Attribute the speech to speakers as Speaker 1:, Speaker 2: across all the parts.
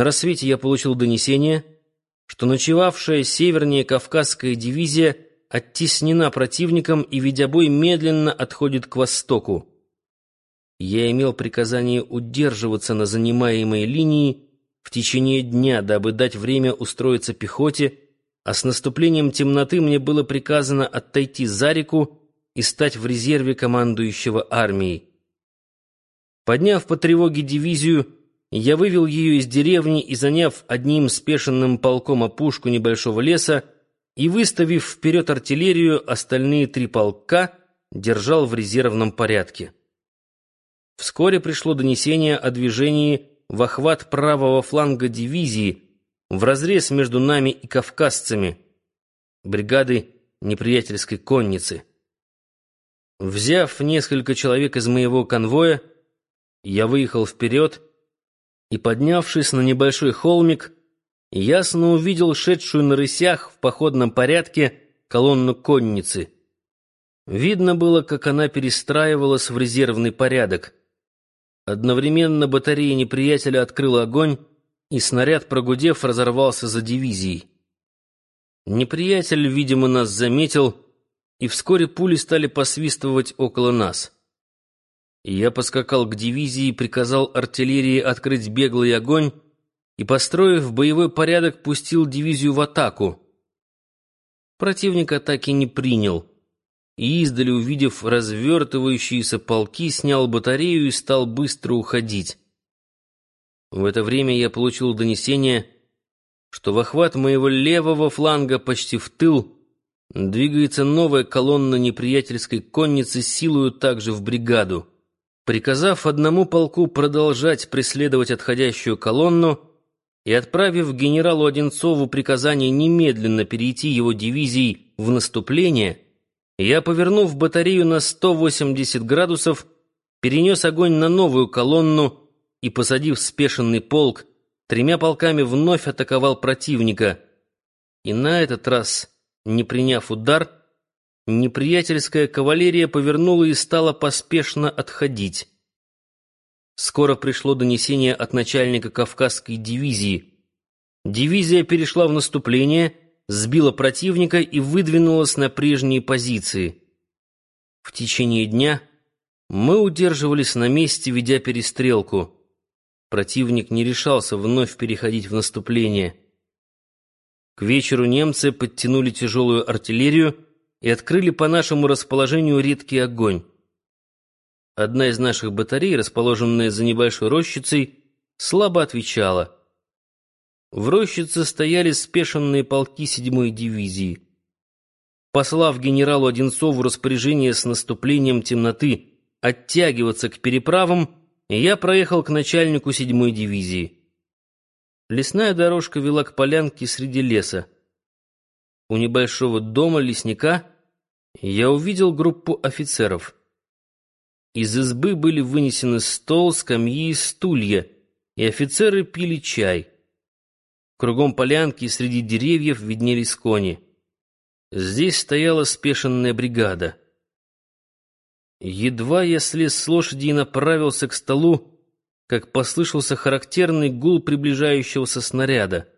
Speaker 1: На рассвете я получил донесение, что ночевавшая севернее Кавказская дивизия оттеснена противником и, ведя бой, медленно отходит к востоку. Я имел приказание удерживаться на занимаемой линии в течение дня, дабы дать время устроиться пехоте, а с наступлением темноты мне было приказано отойти за реку и стать в резерве командующего армией. Подняв по тревоге дивизию, я вывел ее из деревни и, заняв одним спешенным полком опушку небольшого леса и выставив вперед артиллерию, остальные три полка держал в резервном порядке. Вскоре пришло донесение о движении в охват правого фланга дивизии в разрез между нами и кавказцами, бригады неприятельской конницы. Взяв несколько человек из моего конвоя, я выехал вперед и, поднявшись на небольшой холмик, ясно увидел шедшую на рысях в походном порядке колонну конницы. Видно было, как она перестраивалась в резервный порядок. Одновременно батарея неприятеля открыла огонь, и снаряд, прогудев, разорвался за дивизией. Неприятель, видимо, нас заметил, и вскоре пули стали посвистывать около нас. Я поскакал к дивизии приказал артиллерии открыть беглый огонь и, построив боевой порядок, пустил дивизию в атаку. Противник атаки не принял, и, издали увидев развертывающиеся полки, снял батарею и стал быстро уходить. В это время я получил донесение, что в охват моего левого фланга почти в тыл двигается новая колонна неприятельской конницы силою также в бригаду. Приказав одному полку продолжать преследовать отходящую колонну и отправив генералу Одинцову приказание немедленно перейти его дивизией в наступление, я, повернув батарею на 180 градусов, перенес огонь на новую колонну и, посадив спешенный полк, тремя полками вновь атаковал противника. И на этот раз, не приняв удар, неприятельская кавалерия повернула и стала поспешно отходить. Скоро пришло донесение от начальника Кавказской дивизии. Дивизия перешла в наступление, сбила противника и выдвинулась на прежние позиции. В течение дня мы удерживались на месте, ведя перестрелку. Противник не решался вновь переходить в наступление. К вечеру немцы подтянули тяжелую артиллерию, и открыли по нашему расположению редкий огонь. Одна из наших батарей, расположенная за небольшой рощицей, слабо отвечала. В рощице стояли спешенные полки седьмой дивизии. Послав генералу Одинцову распоряжение с наступлением темноты оттягиваться к переправам, я проехал к начальнику седьмой дивизии. Лесная дорожка вела к полянке среди леса. У небольшого дома лесника я увидел группу офицеров. Из избы были вынесены стол, скамьи и стулья, и офицеры пили чай. Кругом полянки среди деревьев виднелись кони. Здесь стояла спешенная бригада. Едва я слез с лошади и направился к столу, как послышался характерный гул приближающегося снаряда.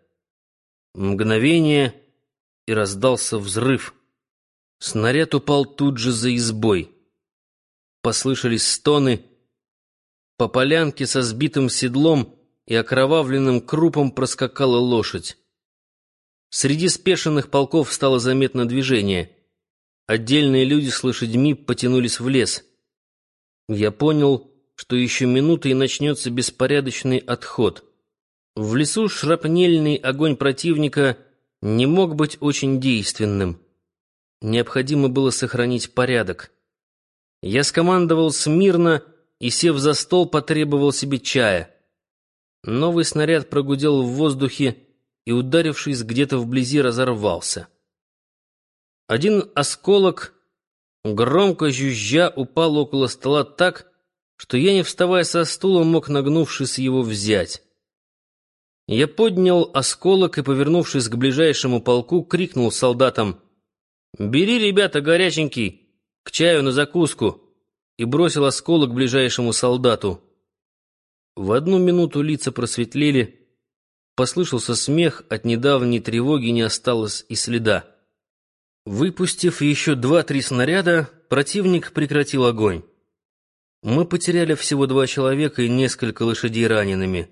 Speaker 1: Мгновение — и раздался взрыв. Снаряд упал тут же за избой. Послышались стоны. По полянке со сбитым седлом и окровавленным крупом проскакала лошадь. Среди спешенных полков стало заметно движение. Отдельные люди с лошадьми потянулись в лес. Я понял, что еще минуты и начнется беспорядочный отход. В лесу шрапнельный огонь противника — не мог быть очень действенным. Необходимо было сохранить порядок. Я скомандовал смирно и, сев за стол, потребовал себе чая. Новый снаряд прогудел в воздухе и, ударившись где-то вблизи, разорвался. Один осколок, громко жужжа, упал около стола так, что я, не вставая со стула, мог, нагнувшись, его взять. Я поднял осколок и, повернувшись к ближайшему полку, крикнул солдатам «Бери, ребята, горяченький, к чаю на закуску!» и бросил осколок ближайшему солдату. В одну минуту лица просветлели, Послышался смех, от недавней тревоги не осталось и следа. Выпустив еще два-три снаряда, противник прекратил огонь. Мы потеряли всего два человека и несколько лошадей ранеными.